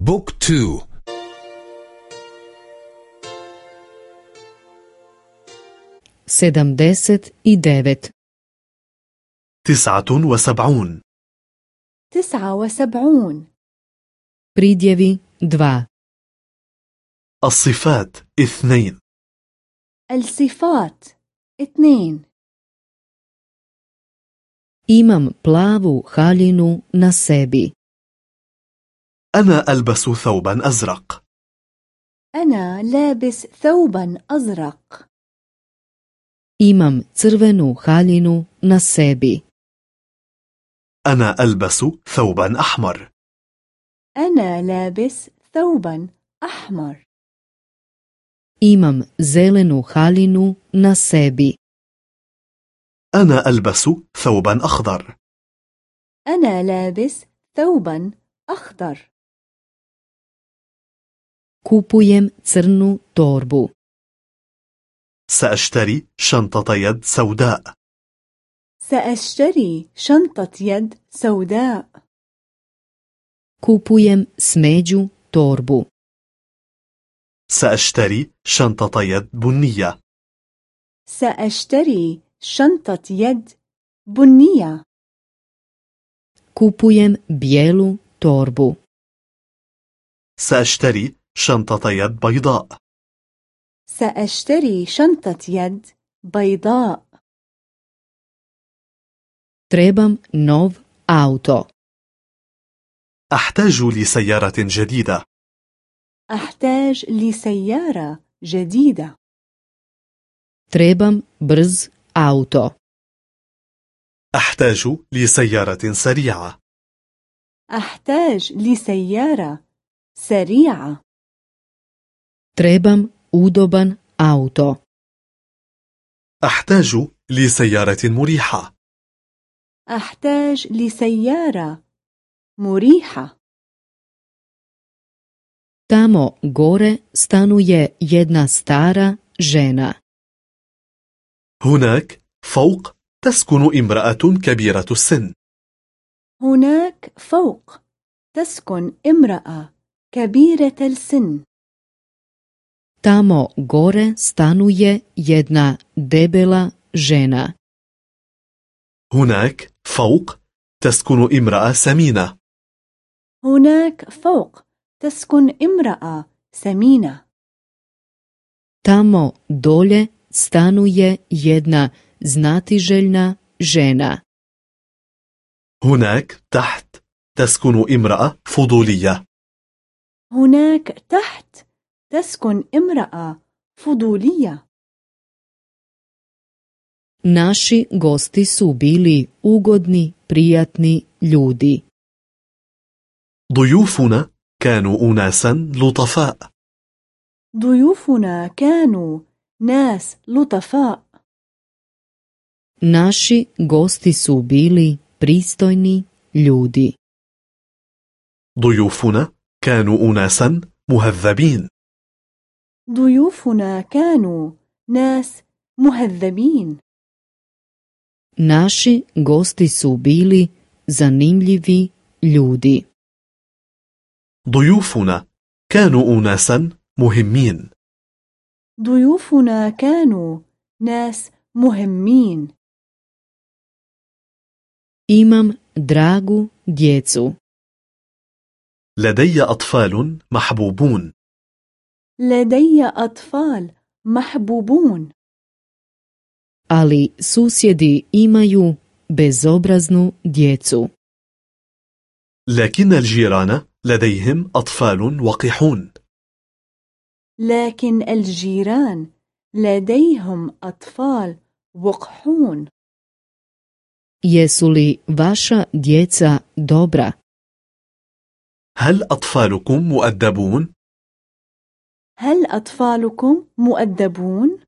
Book two sedamdeset i devet تسعة وسبعون تسعة وسبعون pridjevi dva الصفات اثنين الصفات اثنين imam plavu haljinu na sebi أنا ألبس ثوبا أزرق. أنا لابس ثوبا أزرق. imam crvenu haljinu na sebi أنا ألبس ثوبا أحمر. أنا لابس ثوبا أحمر. imam zelenu haljinu na sebi أنا ألبس ثوبا أخضر. أنا لابس ثوبا أخضر. Kupujem crnu torbu. سأشتري شنطة يد سوداء. سأشتري شنطة يد سوداء. kupujem smeđu torbu. سأشتري شنطة يد بنية. سأشتري شنطة يد بنية. kupujem bijelu torbu. سأشتري شنطة يد بيضاء. سأشتري شنطة يد بيضاء. Trebam nov auto. أحتاج لسيارة جديدة. أحتاج لسيارة جديدة. Trebam brz auto. أحتاج لسيارة سريعة. أحتاج لسيارة سريعة. Trebam udoban auto. أحتاج لسيارة مريحة. أحتاج لسيارة مريحة. Tamo gore stanuje jedna stara žena. هناك فوق تسكن امرأة كبيرة السن. هناك فوق تسكن امرأة كبيرة السن. Tamo gore stanuje jedna debela žena. هناك فوق تسكن امرأة سمينة. هناك فوق تسكن امرأة سمينة. Tamo dolje stanuje jedna znatiželjna žena. هناك تحت تسكن امرأة فضولية. هناك تحت تسكن امرأة فضولية Naši gosti su bili ugodni, prijatni ljudi. ضيوفنا كانوا أناسا لطفاء ضيوفنا كانوا ناس لطفاء Naši gosti su bili pristojni ljudi. ضيوفنا كانوا أناسا مهذبين ضيوفنا كانوا ناس مهذبين Naši gosti su bili zanimljivi ljudi. ضيوفنا كانوا أناسا مهمين ضيوفنا كانوا ناس مهمين Imam dragu djecu. لدي أطفال محبوبون لدي أطفال محبوبون ali susjedi imaju bezobraznu djecu. لكن الجيران لديهم أطفال وقحون لكن الجيران لديهم أطفال وقحون Jesu li vaša djeca dobra? هل أطفالكم مؤدبون؟ هل أطفالكم مؤدبون؟